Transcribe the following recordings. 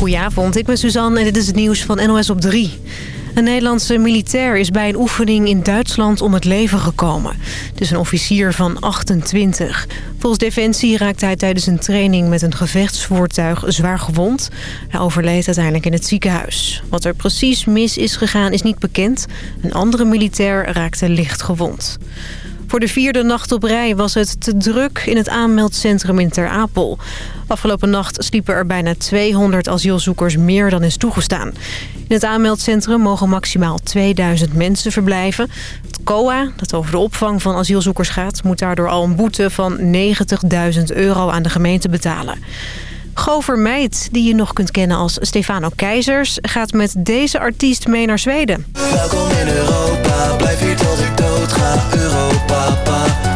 Goedenavond, ik ben Suzanne en dit is het nieuws van NOS op 3. Een Nederlandse militair is bij een oefening in Duitsland om het leven gekomen. Het is een officier van 28. Volgens Defensie raakte hij tijdens een training met een gevechtsvoertuig zwaar gewond. Hij overleed uiteindelijk in het ziekenhuis. Wat er precies mis is gegaan is niet bekend. Een andere militair raakte licht gewond. Voor de vierde nacht op rij was het te druk in het aanmeldcentrum in Ter Apel. Afgelopen nacht sliepen er bijna 200 asielzoekers meer dan is toegestaan. In het aanmeldcentrum mogen maximaal 2000 mensen verblijven. Het COA, dat over de opvang van asielzoekers gaat... moet daardoor al een boete van 90.000 euro aan de gemeente betalen. Gover Meid, die je nog kunt kennen als Stefano Keizers... gaat met deze artiest mee naar Zweden. Welkom in Europa, blijf hier tot ik dood ga. Europa, papa.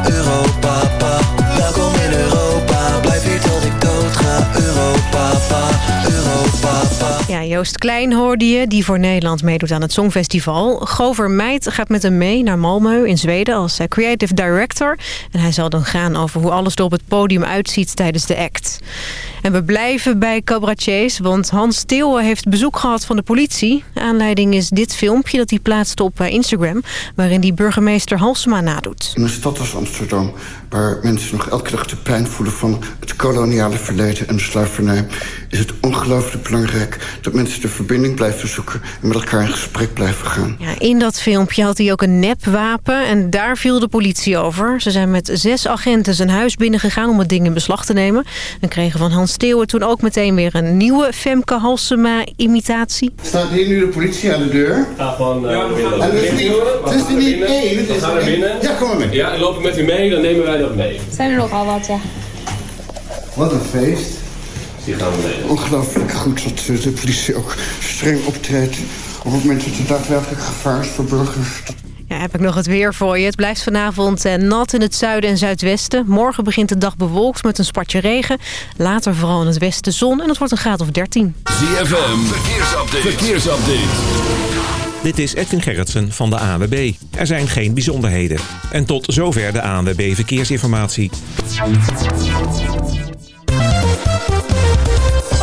Joost Klein hoorde je, die voor Nederland meedoet aan het Songfestival. Gover Meid gaat met hem mee naar Malmö in Zweden als eh, creative director. En hij zal dan gaan over hoe alles er op het podium uitziet tijdens de act. En we blijven bij cabaretiers, want Hans Steeuwen heeft bezoek gehad van de politie. Aanleiding is dit filmpje dat hij plaatste op eh, Instagram... waarin hij burgemeester Halsema nadoet. In een stad als Amsterdam, waar mensen nog elke dag de pijn voelen van het koloniale verleden en de slavernij, is het ongelooflijk belangrijk dat mensen de verbinding blijven zoeken en met elkaar in gesprek blijven gaan. Ja, in dat filmpje had hij ook een nepwapen en daar viel de politie over. Ze zijn met zes agenten zijn huis binnengegaan om het ding in beslag te nemen. En kregen van Hans Steeuwen toen ook meteen weer een nieuwe Femke Halsema-imitatie. Staat hier nu de politie aan de deur? Ga gewoon uh, binnen. En het is niet, het is niet één, het We is gaan er naar één. binnen. Ja, kom maar mee. Ja, en loop ik met u mee, dan nemen wij dat mee. Zijn er nogal wat, ja. Wat een feest. Die gaan mee. Ongelooflijk goed dat de politie ook streng optreedt op het moment dat er daadwerkelijk gevaar is voor burgers. Ja, heb ik nog het weer voor je. Het blijft vanavond eh, nat in het zuiden en zuidwesten. Morgen begint de dag bewolkt met een spatje regen. Later vooral in het westen zon en het wordt een graad of 13. ZFM, verkeersupdate. verkeersupdate. Dit is Edwin Gerritsen van de ANWB. Er zijn geen bijzonderheden. En tot zover de ANWB Verkeersinformatie.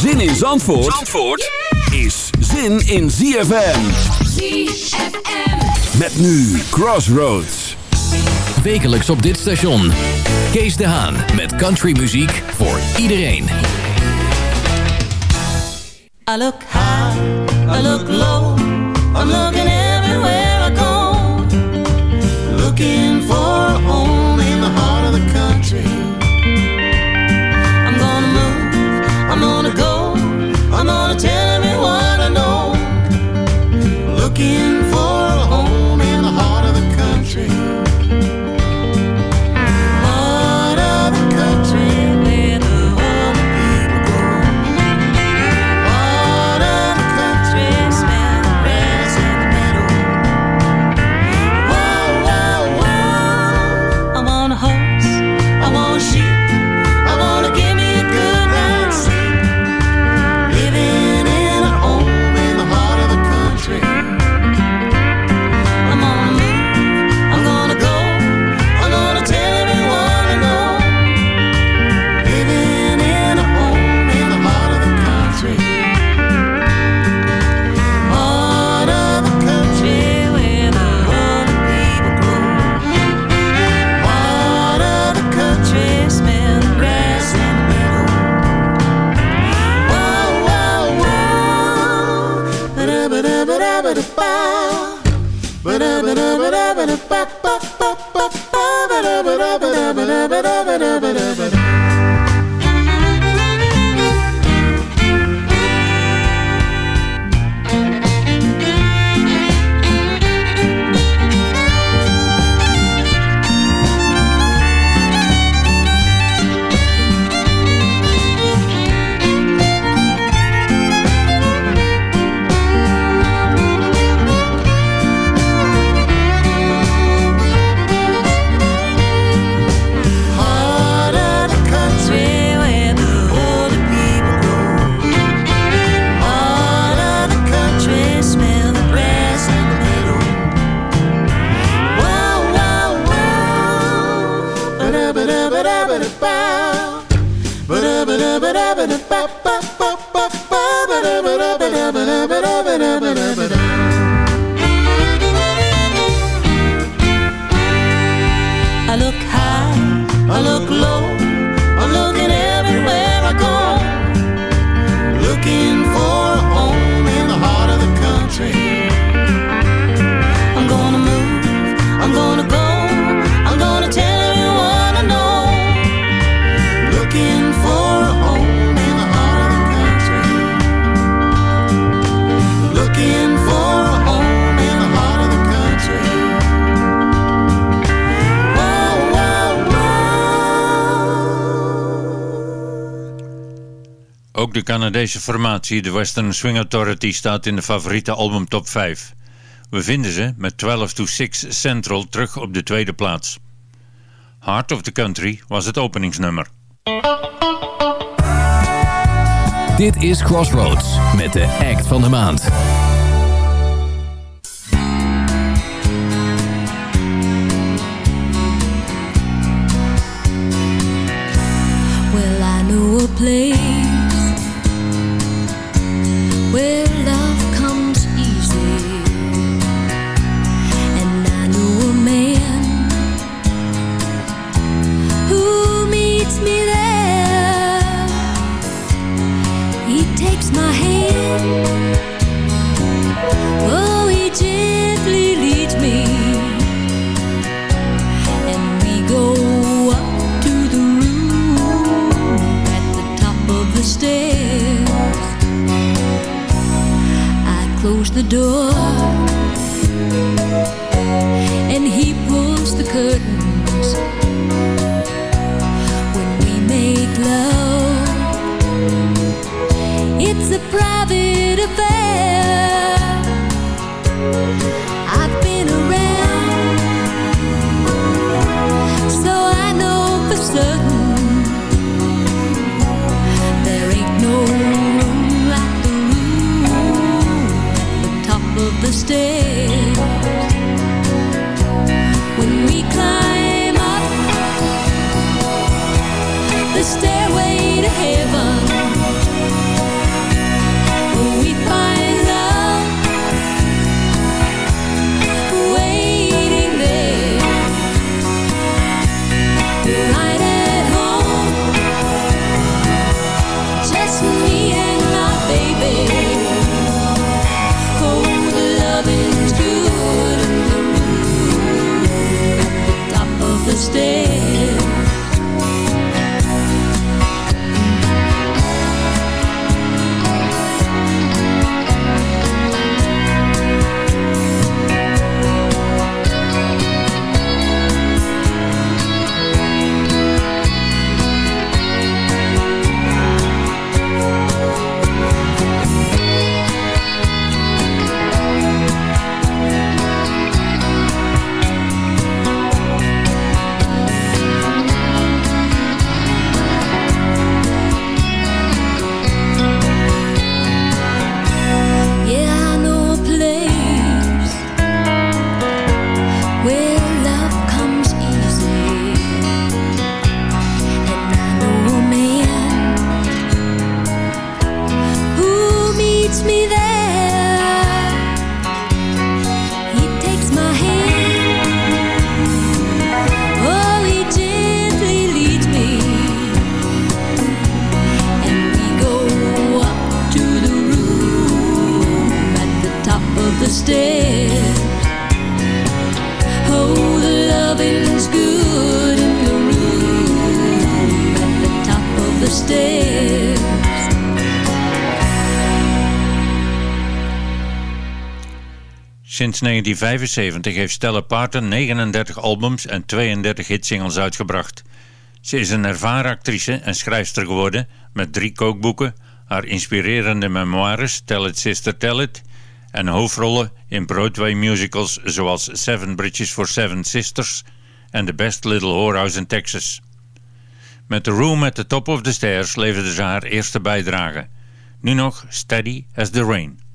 Zin in Zandvoort, Zandvoort is zin in ZFM. ZFM. Met nu Crossroads. Wekelijks op dit station. Kees de Haan met countrymuziek voor iedereen. I look high, I look low, I'm looking Ook de Canadese formatie, de Western Swing Authority, staat in de favoriete album top 5. We vinden ze met 12 to 6 Central terug op de tweede plaats. Heart of the Country was het openingsnummer. Dit is Crossroads met de act van de maand. Well, I know a place private affair. Sinds 1975 heeft Stella Parton 39 albums en 32 hitsingles uitgebracht. Ze is een ervaren actrice en schrijfster geworden met drie kookboeken, haar inspirerende memoires Tell It Sister Tell It en hoofdrollen in Broadway musicals zoals Seven Bridges for Seven Sisters en The Best Little Whorehouse in Texas. Met The Room at the Top of the Stairs leverde ze haar eerste bijdrage. Nu nog Steady as the Rain.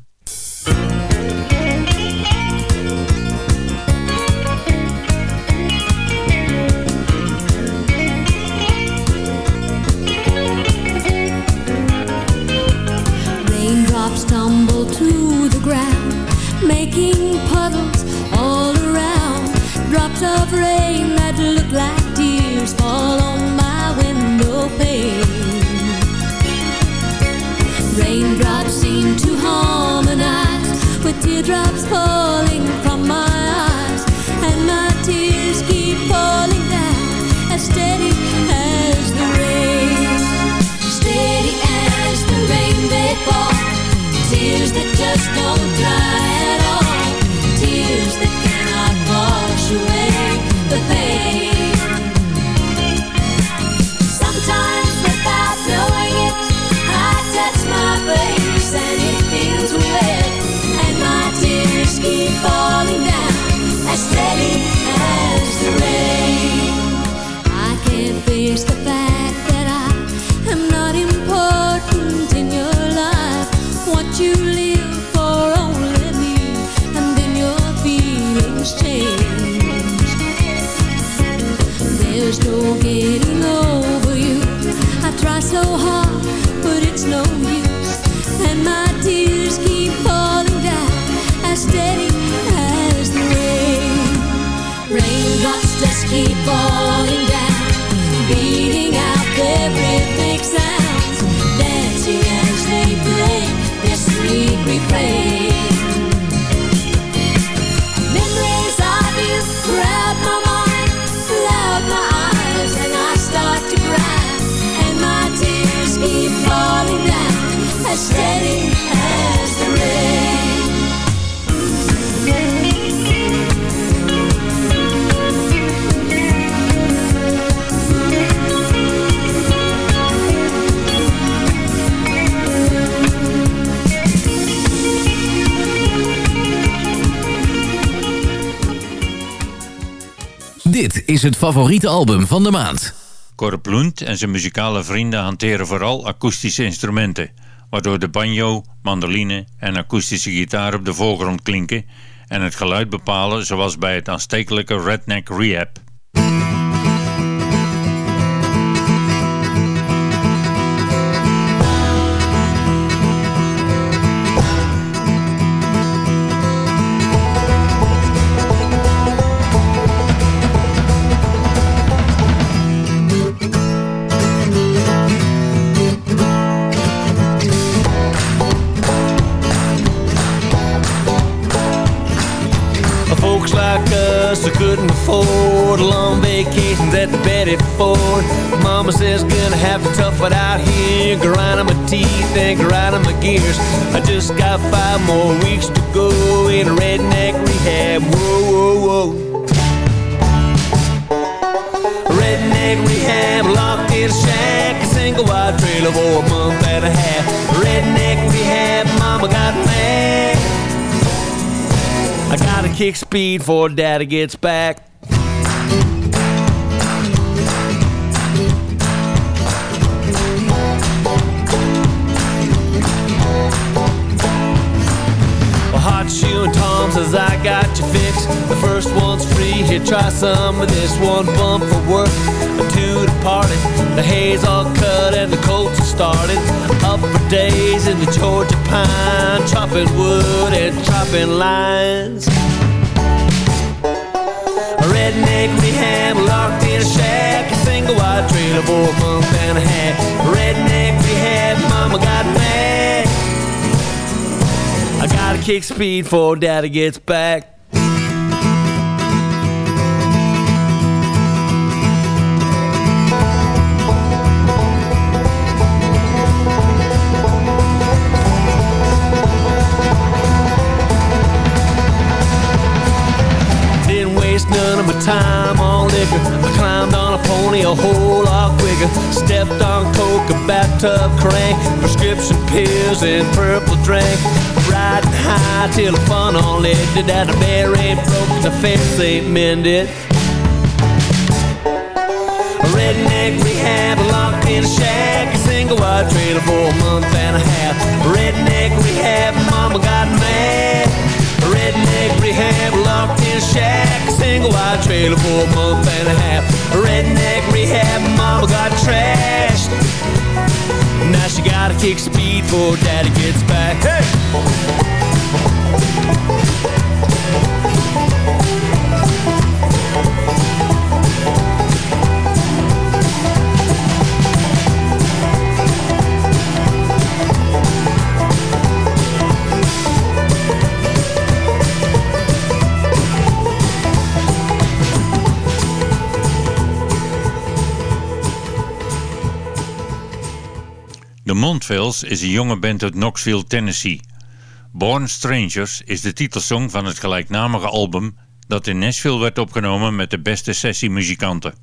Teardrops falling is het favoriete album van de maand. Corp Lund en zijn muzikale vrienden hanteren vooral akoestische instrumenten, waardoor de banjo, mandoline en akoestische gitaar op de voorgrond klinken en het geluid bepalen zoals bij het aanstekelijke Redneck Rehab. Mama says gonna have to tough it out here, grinding my teeth and grinding my gears. I just got five more weeks to go in redneck rehab. Whoa, whoa, whoa. Redneck rehab, locked in a shack, a single wide trailer for a month and a half. Redneck rehab, mama got mad. I gotta kick speed before daddy gets back. Tom says I got you fixed. The first one's free. Here, try some of this one bump for work. A two departed. The hay's all cut and the colts are started. Up for days in the Georgia pine, chopping wood and chopping lines. A redneck rehab locked in a shack, a single wide trailer for a month and a half. Redneck rehab, mama got mad. Gotta kick speed before daddy gets back. None of my time on liquor. I climbed on a pony a whole lot quicker. Stepped on coke, a bathtub crank, prescription pills and purple drink. Riding high till the fun all ended. That the bear ain't broken, the fence ain't mended. A redneck rehab locked in a shack, a single wide trailer for a month and a half. Redneck rehab, mama got mad. Redneck rehab locked in a shack, a single wide trailer for a month and a half. Redneck rehab, mama got trashed gotta kick speed before daddy gets back. Hey! Oh, oh, oh, Montvales is een jonge band uit Knoxville, Tennessee. Born Strangers is de titelsong van het gelijknamige album dat in Nashville werd opgenomen met de beste sessiemuzikanten.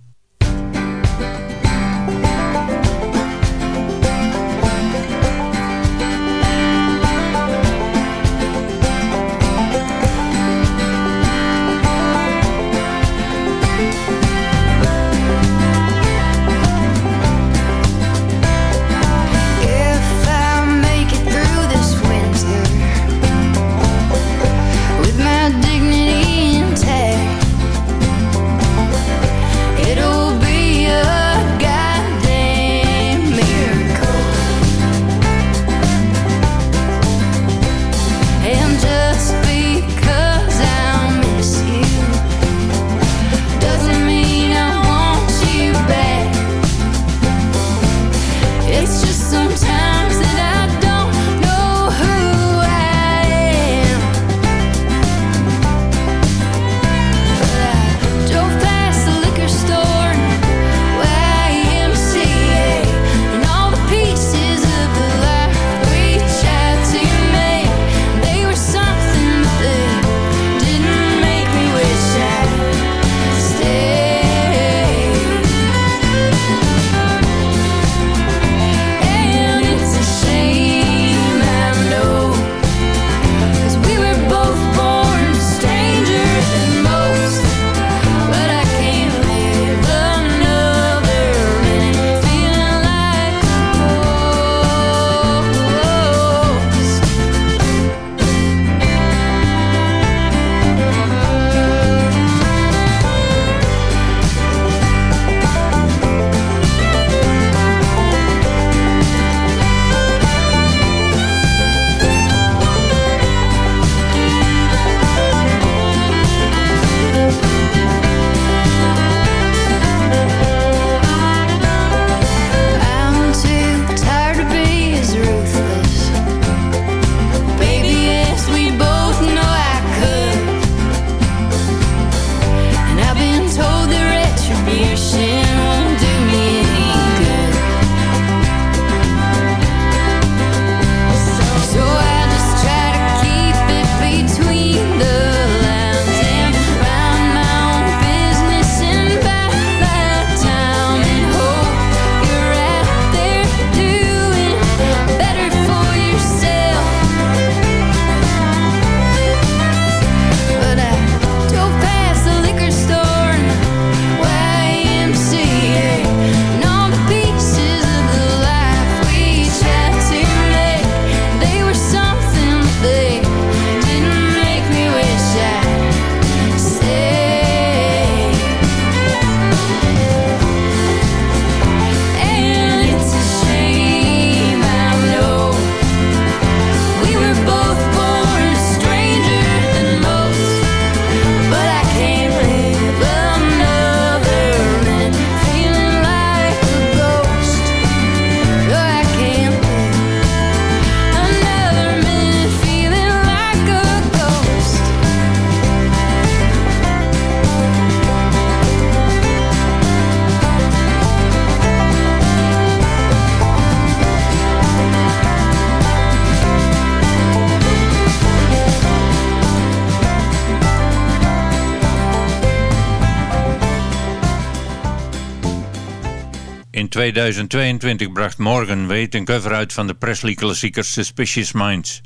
2022 bracht Morgan Wade een cover uit van de Presley-klassieker Suspicious Minds.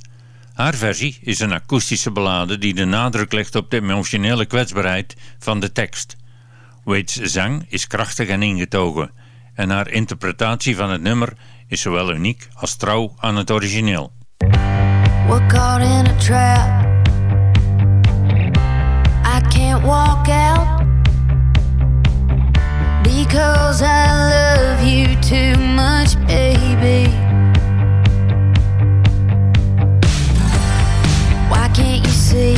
Haar versie is een akoestische ballade die de nadruk legt op de emotionele kwetsbaarheid van de tekst. Wade's zang is krachtig en ingetogen en haar interpretatie van het nummer is zowel uniek als trouw aan het origineel. We're caught in a trap. I can't walk out because I love you too much, baby. Why can't you see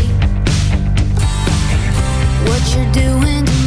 what you're doing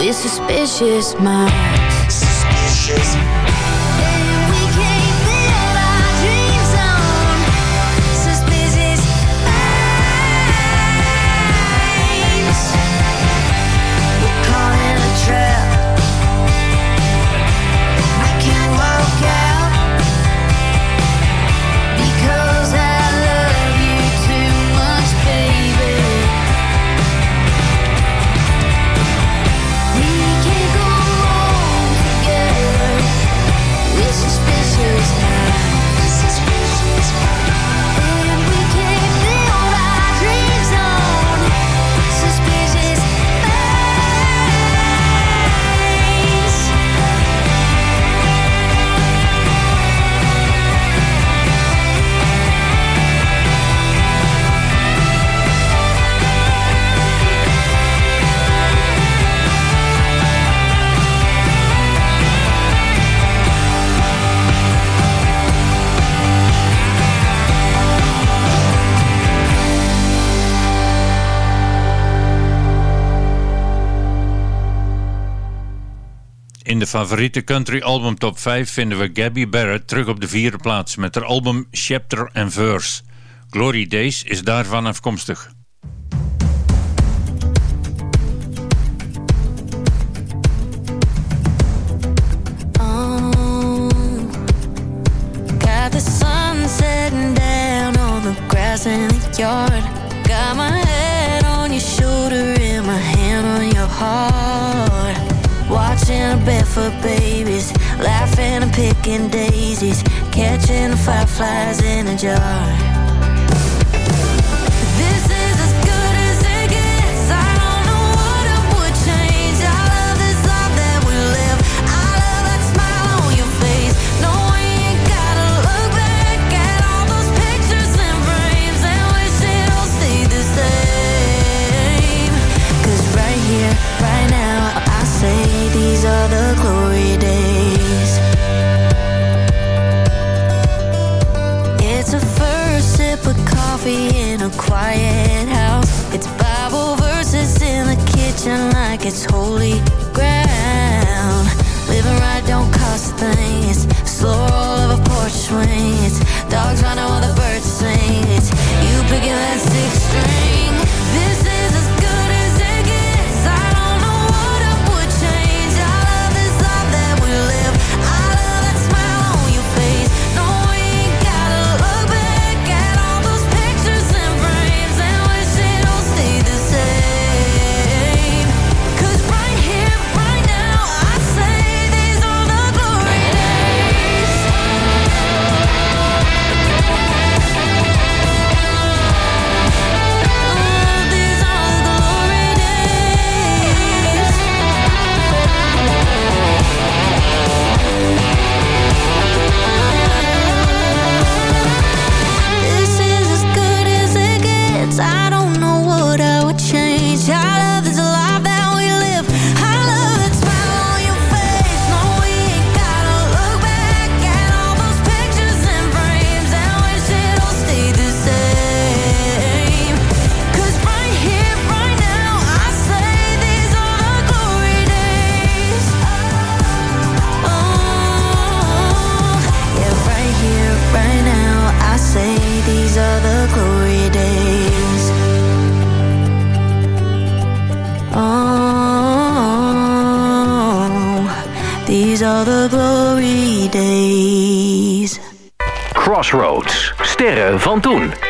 with suspicious minds. Suspicious. Favoriete country album top 5 vinden we Gabby Barrett terug op de vierde plaats met haar album Chapter and Verse. Glory Days is daarvan afkomstig. Oh, in the yard. Got my head on your shoulder and my hand on your heart. Watching barefoot babies, laughing and picking daisies, catching fireflies in a jar. It's holy ground. Living right don't cost a thing. It's slow roll of a porch swing. It's dogs running while the birds sing. It's you picking that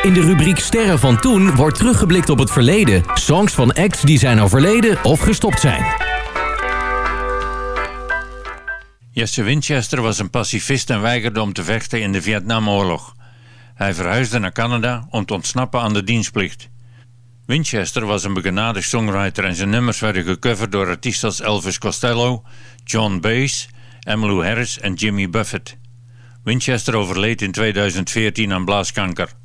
In de rubriek Sterren van toen wordt teruggeblikt op het verleden. Songs van acts die zijn overleden of gestopt zijn. Jesse Winchester was een pacifist en weigerde om te vechten in de Vietnamoorlog. Hij verhuisde naar Canada om te ontsnappen aan de dienstplicht. Winchester was een begenadigd songwriter en zijn nummers werden gecoverd door artiesten als Elvis Costello, John Bass, Emmylou Harris en Jimmy Buffett. Winchester overleed in 2014 aan blaaskanker.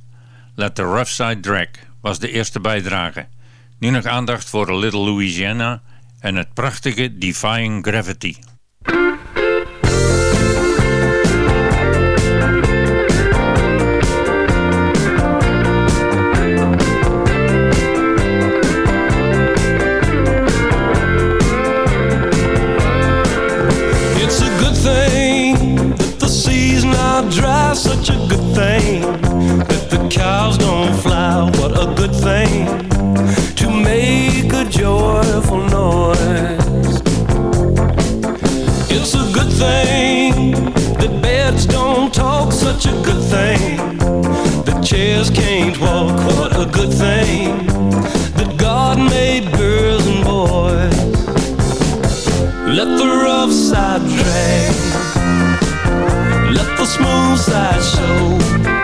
Let the Rough Side Drag was de eerste bijdrage. Nu nog aandacht voor A Little Louisiana en het prachtige Defying Gravity. It's a good thing that the sea's not dry. Such a good thing good thing to make a joyful noise. It's a good thing that beds don't talk. Such a good thing that chairs can't walk. What a good thing that God made girls and boys. Let the rough side drag. Let the smooth side show.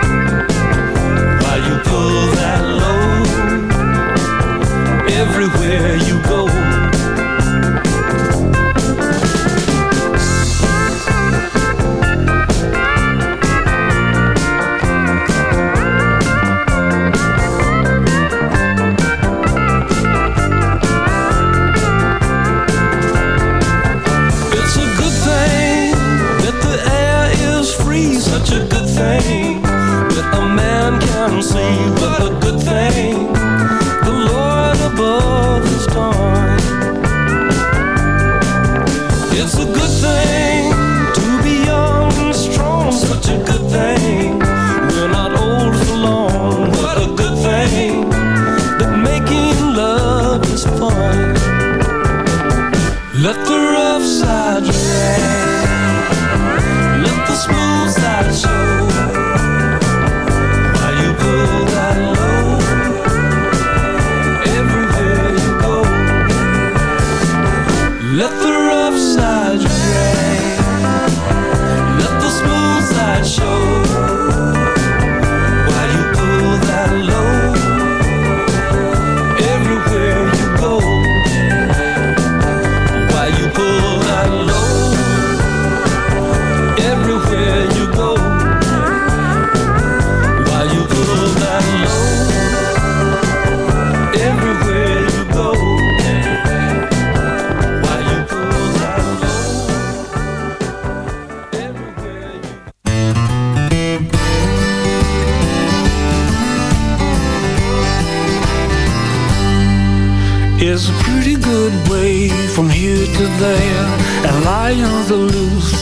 To there, and lions are loose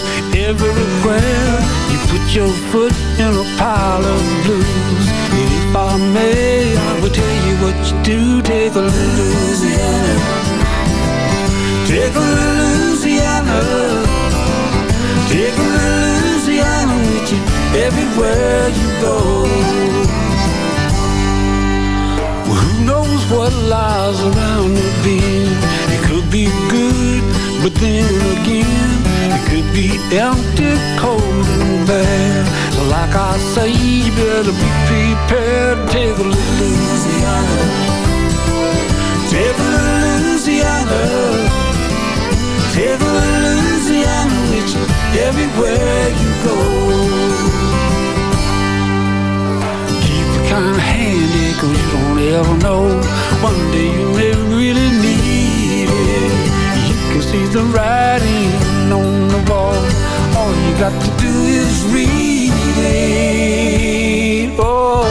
everywhere. You put your foot in a pile of blues. If I may, I will tell you what you do. Take a Louisiana. Take a Louisiana. Take a Louisiana with you everywhere you go. Knows what lies around the bend? Be good, but then again, it could be empty, cold, and bad. Like I say, you better be prepared. Take a little Louisiana. Take a little Louisiana. Take a little Louisiana with you everywhere you go. Keep it kind of handy, cause you don't ever know. One day you may really need the writing on the wall. All you got to do is read it. Oh.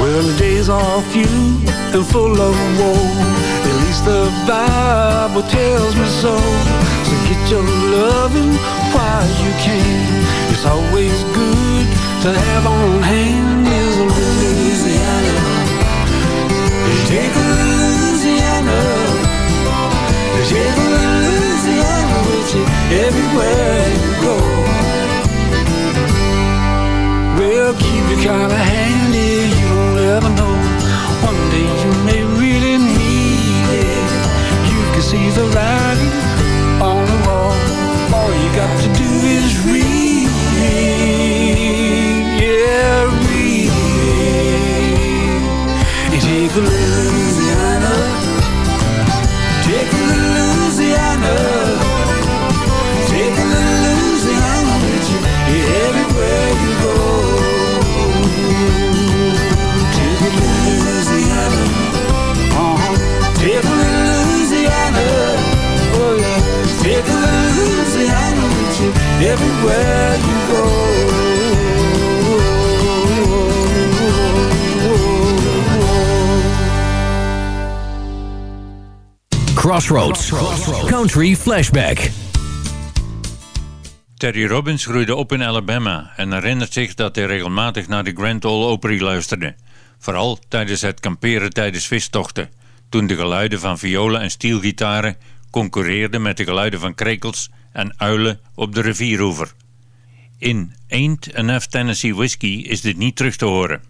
Well, the days are few and full of woe. At least the Bible tells me so. So get your loving while you can. It's always good to have on hand is a Louisiana. Take a Louisiana. Take a Louisiana with you everywhere you go. Well, keep it kinda handy, you don't ever know. Country Flashback. Terry Robbins groeide op in Alabama en herinnert zich dat hij regelmatig naar de Grand Ole Opry luisterde. Vooral tijdens het kamperen tijdens vistochten, toen de geluiden van violen en stielgitaren concurreerden met de geluiden van krekels en uilen op de rivieroever. In Ain't Enough Tennessee Whiskey is dit niet terug te horen.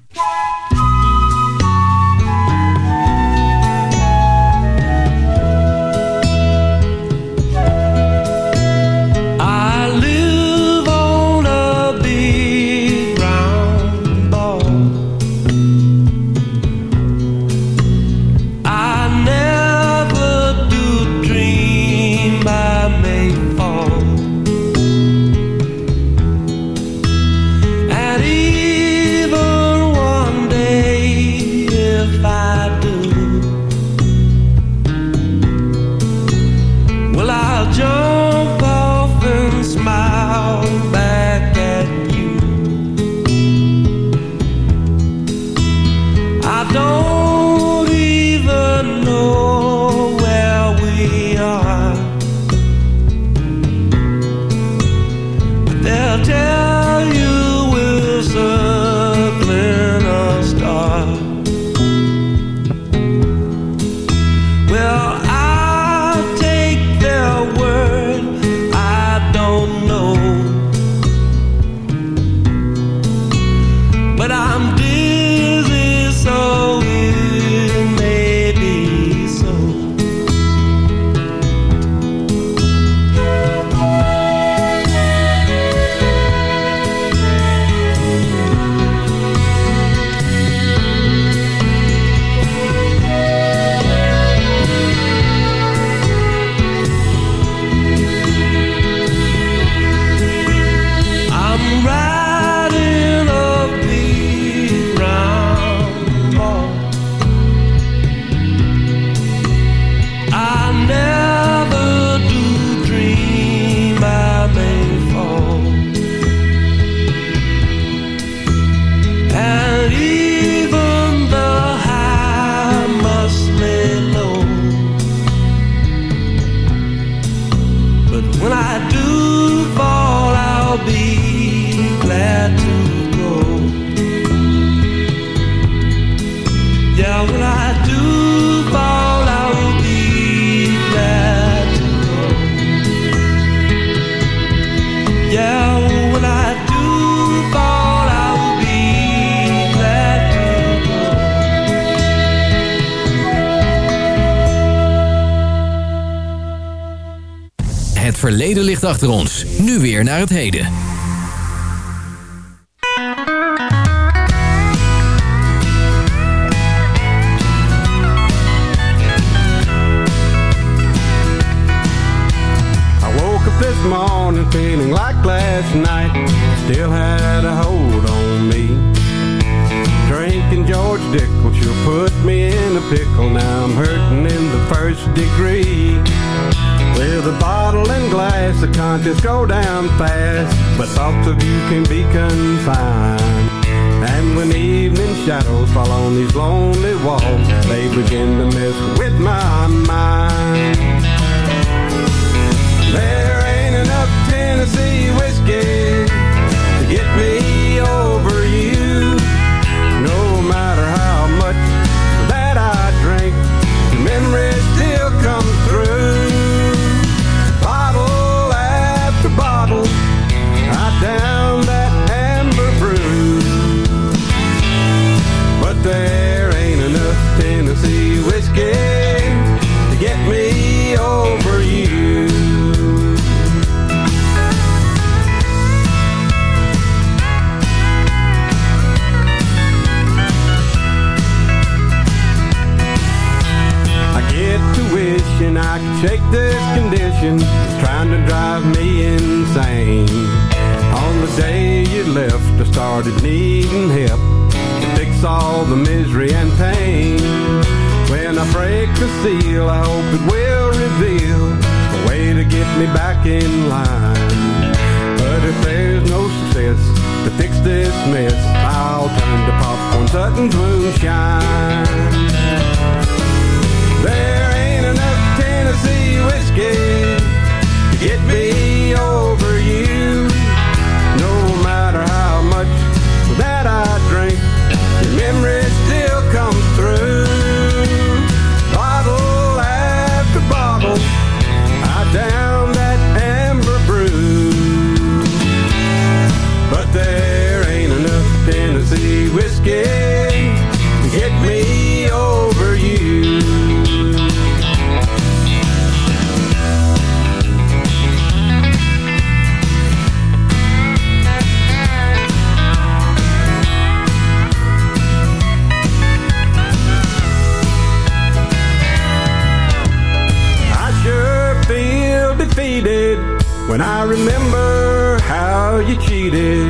Verleden ligt achter ons. Nu weer naar het heden. I woke up this morning feeling like last night still had a hold on me. Drinking George Dickel sure put me in a pickle. Now I'm hurting in the first degree. With a bottle and glass, the contents go down fast, but thoughts of you can be confined. And when evening shadows fall on these lonely walls, they begin to mess with my mind. There ain't enough Tennessee whiskey to get me shake this condition that's trying to drive me insane. On the day you left, I started needing help to fix all the misery and pain. When I break the seal, I hope it will reveal a way to get me back in line. But if there's no success to fix this mess, I'll turn to popcorn Sutton's moonshine. There ain't enough Tennessee whiskey to get me over you. I remember how you cheated.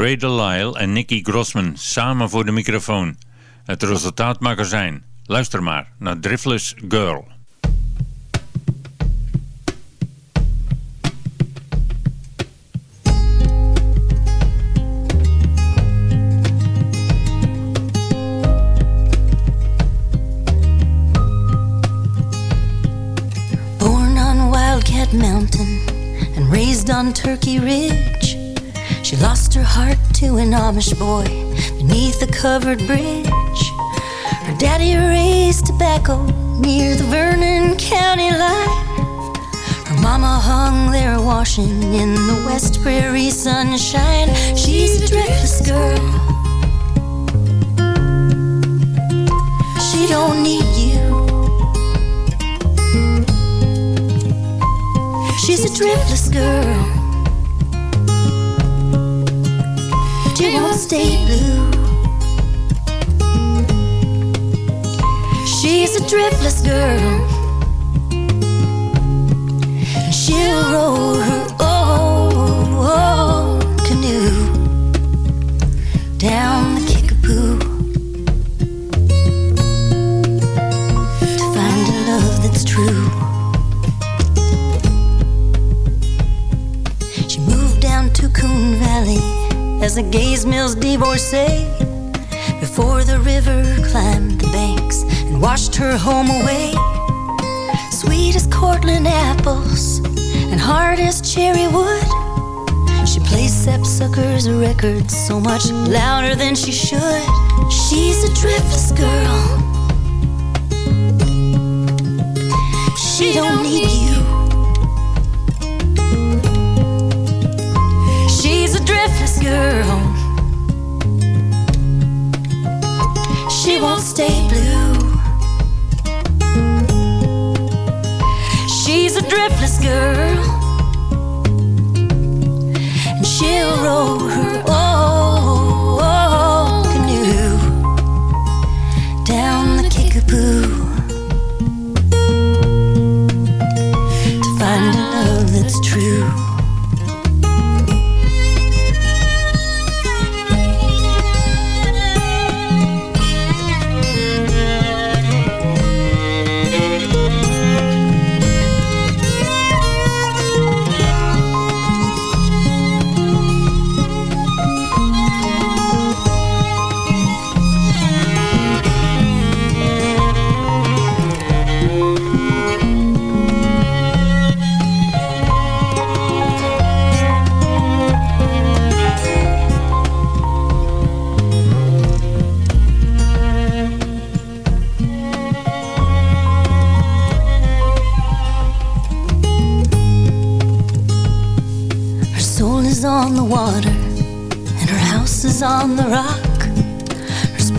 Gray Delisle en Nicky Grossman samen voor de microfoon. Het resultaat mag zijn. Luister maar naar Driftless Girl. Born on Wildcat Mountain and raised on Turkey Ridge. She lost her heart to an Amish boy beneath a covered bridge. Her daddy raised tobacco near the Vernon County line. Her mama hung there washing in the West Prairie sunshine. She's a driftless girl. She don't need you. She's a driftless girl. She won't stay blue. She's a driftless girl. She'll row her own canoe down as a Gaze Mills divorcee before the river climbed the banks and washed her home away. Sweet as Cortland apples and hard as cherry wood. She plays sapsuckers records so much louder than she should. She's a driftless girl. She don't need you. Driftless girl. She won't stay blue. She's a driftless girl. And she'll row her own canoe down the Kickapoo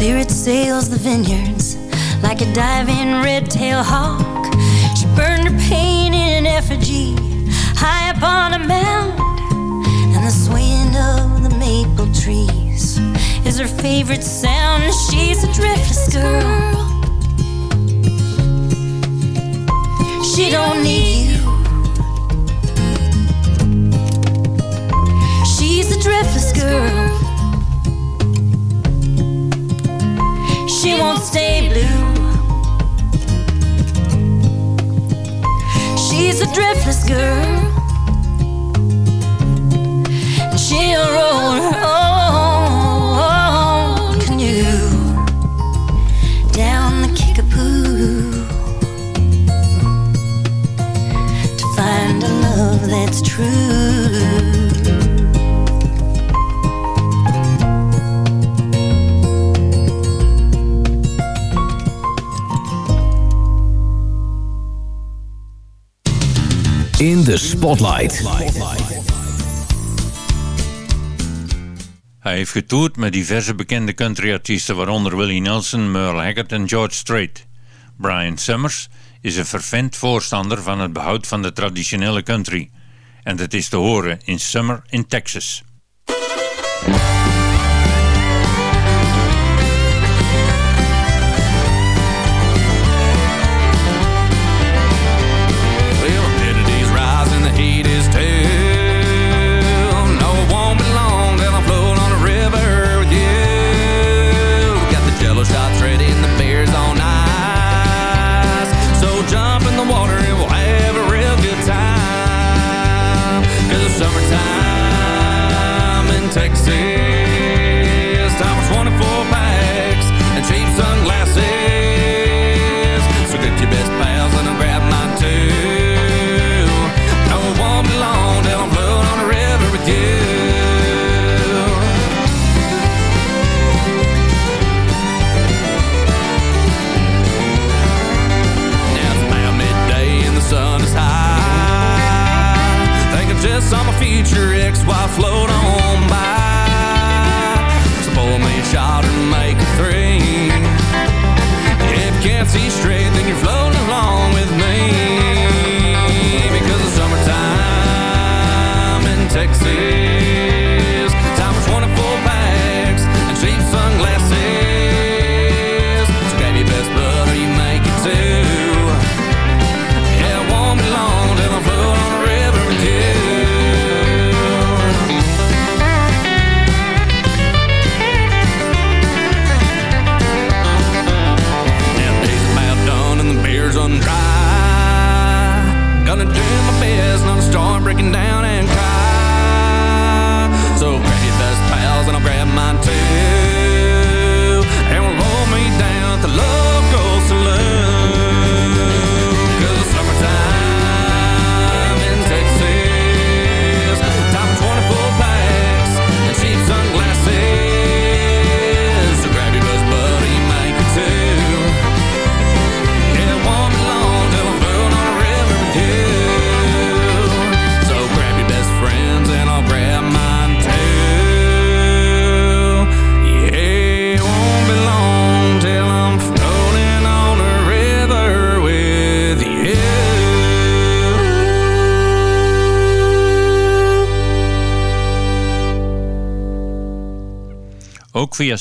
spirit sails the vineyards like a diving red-tailed hawk. She burned her pain in an effigy high up on a mound, and the swaying of the maple trees is her favorite sound. She's a driftless girl. She don't need you. She's a driftless girl. She won't stay blue. She's a driftless girl. And she'll roll de Spotlight. Hij heeft getoerd met diverse bekende countryartiesten, waaronder Willie Nelson, Merle Haggard en George Strait. Brian Summers is een fervent voorstander van het behoud van de traditionele country. En dat is te horen in Summer in Texas.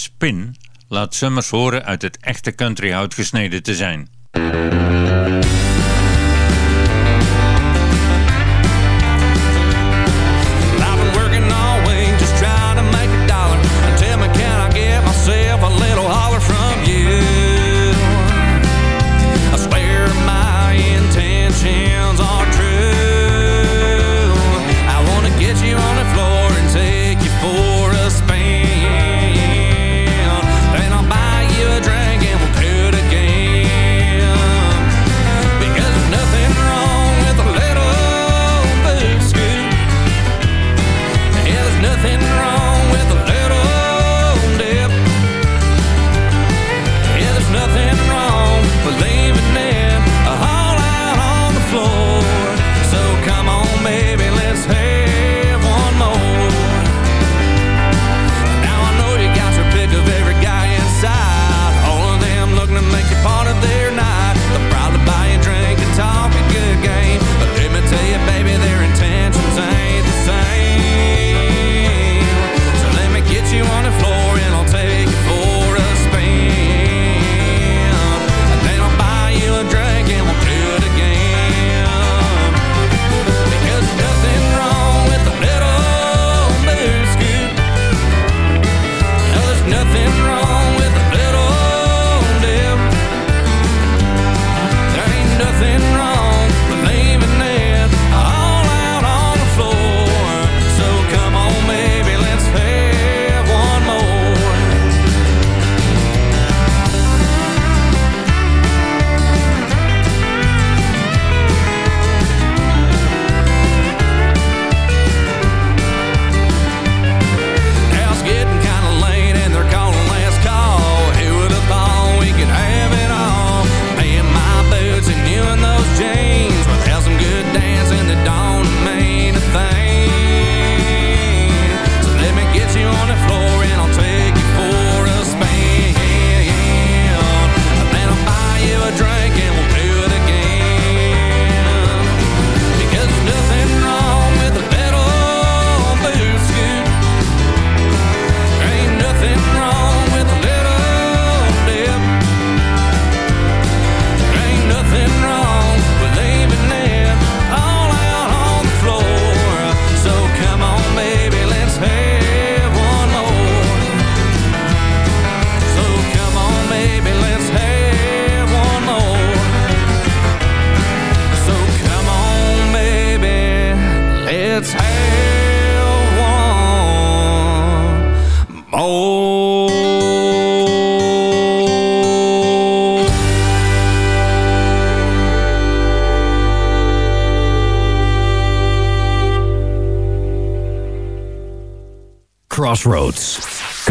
Spin laat sommers horen uit het echte countryhout gesneden te zijn.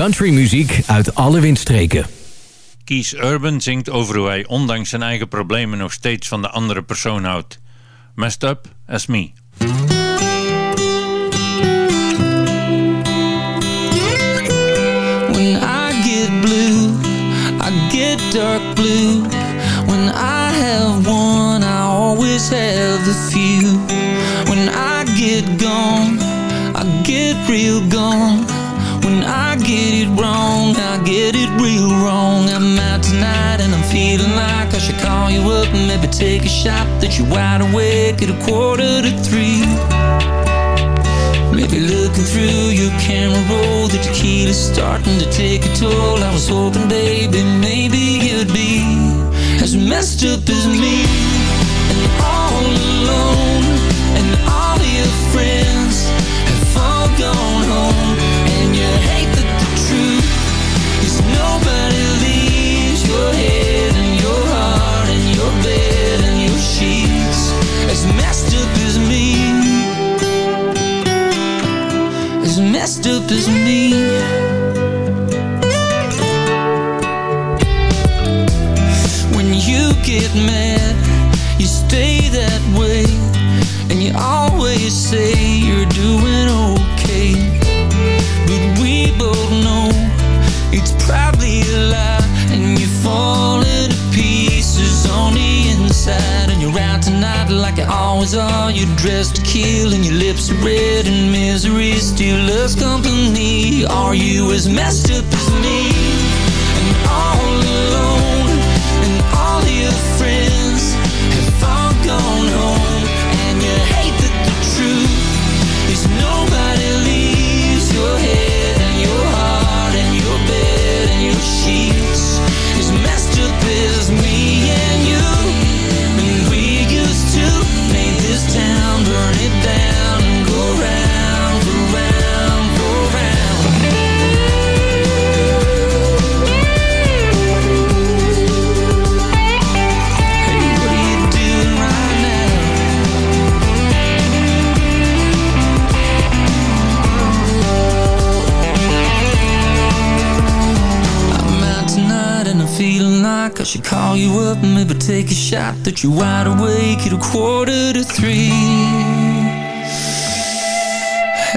country muziek uit alle windstreken. Kies Urban zingt over hoe hij ondanks zijn eigen problemen nog steeds van de andere persoon houdt. Messed up as me. When I get blue, I get dark blue. When I have one, I always have the few. When I get gone, I get real gone. When I get it wrong, I get it real wrong. I'm out tonight and I'm feeling like I should call you up and maybe take a shot that you're wide awake at a quarter to three. Maybe looking through your camera roll, the tequila's starting to take a toll. I was hoping, baby, maybe you'd be as messed up as me. And all alone, and all your friends have all gone up as me. When you get mad, you stay that way, and you always say you're doing like you always are. You're dressed to kill, and your lips are red, and misery still loves company. Are you as messed up as me? And all alone, call you up and maybe take a shot that you're wide awake at a quarter to three.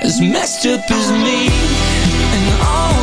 As messed up as me and all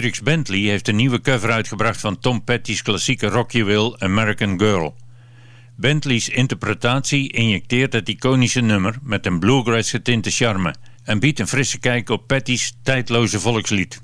Dirks Bentley heeft een nieuwe cover uitgebracht van Tom Petty's klassieke Rock You Will American Girl. Bentley's interpretatie injecteert het iconische nummer met een bluegrass getinte charme en biedt een frisse kijk op Petty's tijdloze volkslied.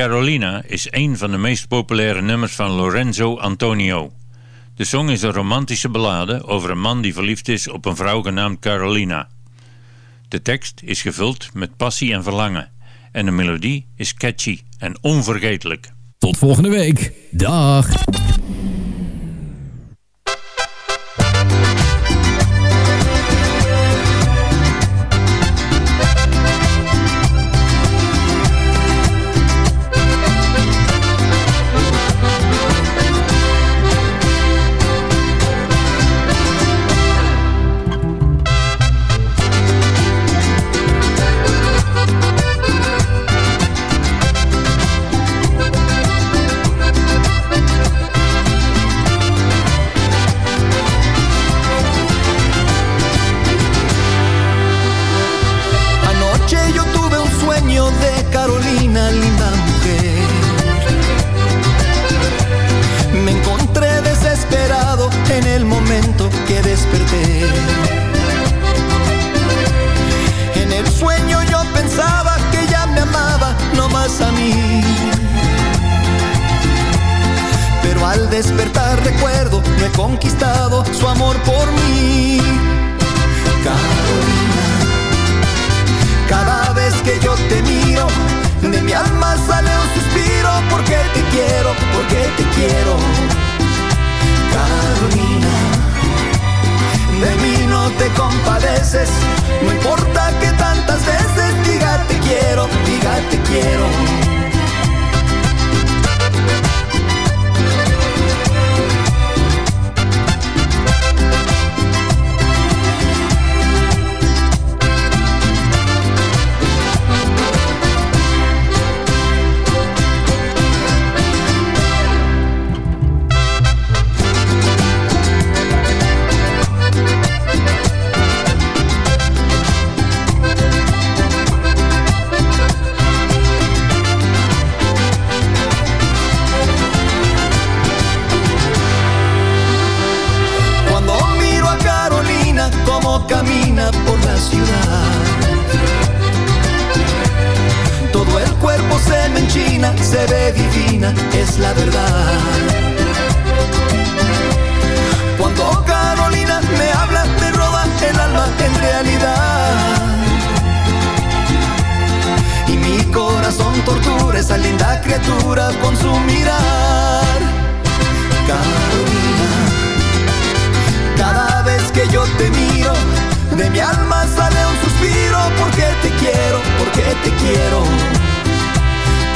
Carolina is een van de meest populaire nummers van Lorenzo Antonio. De song is een romantische ballade over een man die verliefd is op een vrouw genaamd Carolina. De tekst is gevuld met passie en verlangen en de melodie is catchy en onvergetelijk. Tot volgende week. Dag. Sale un suspiro porque te quiero, porque te quiero. Carolina, de mí no te compadeces, no importa que tantas veces diga te quiero, diga te quiero. Se ve divina, es la verdad. Cuando Carolina me habla, me roba el alma en realidad. Y mi corazón tortura esa linda criatura con su mirar. Carolina. Cada vez que yo te miro, de mi alma sale un suspiro porque te quiero, porque te quiero.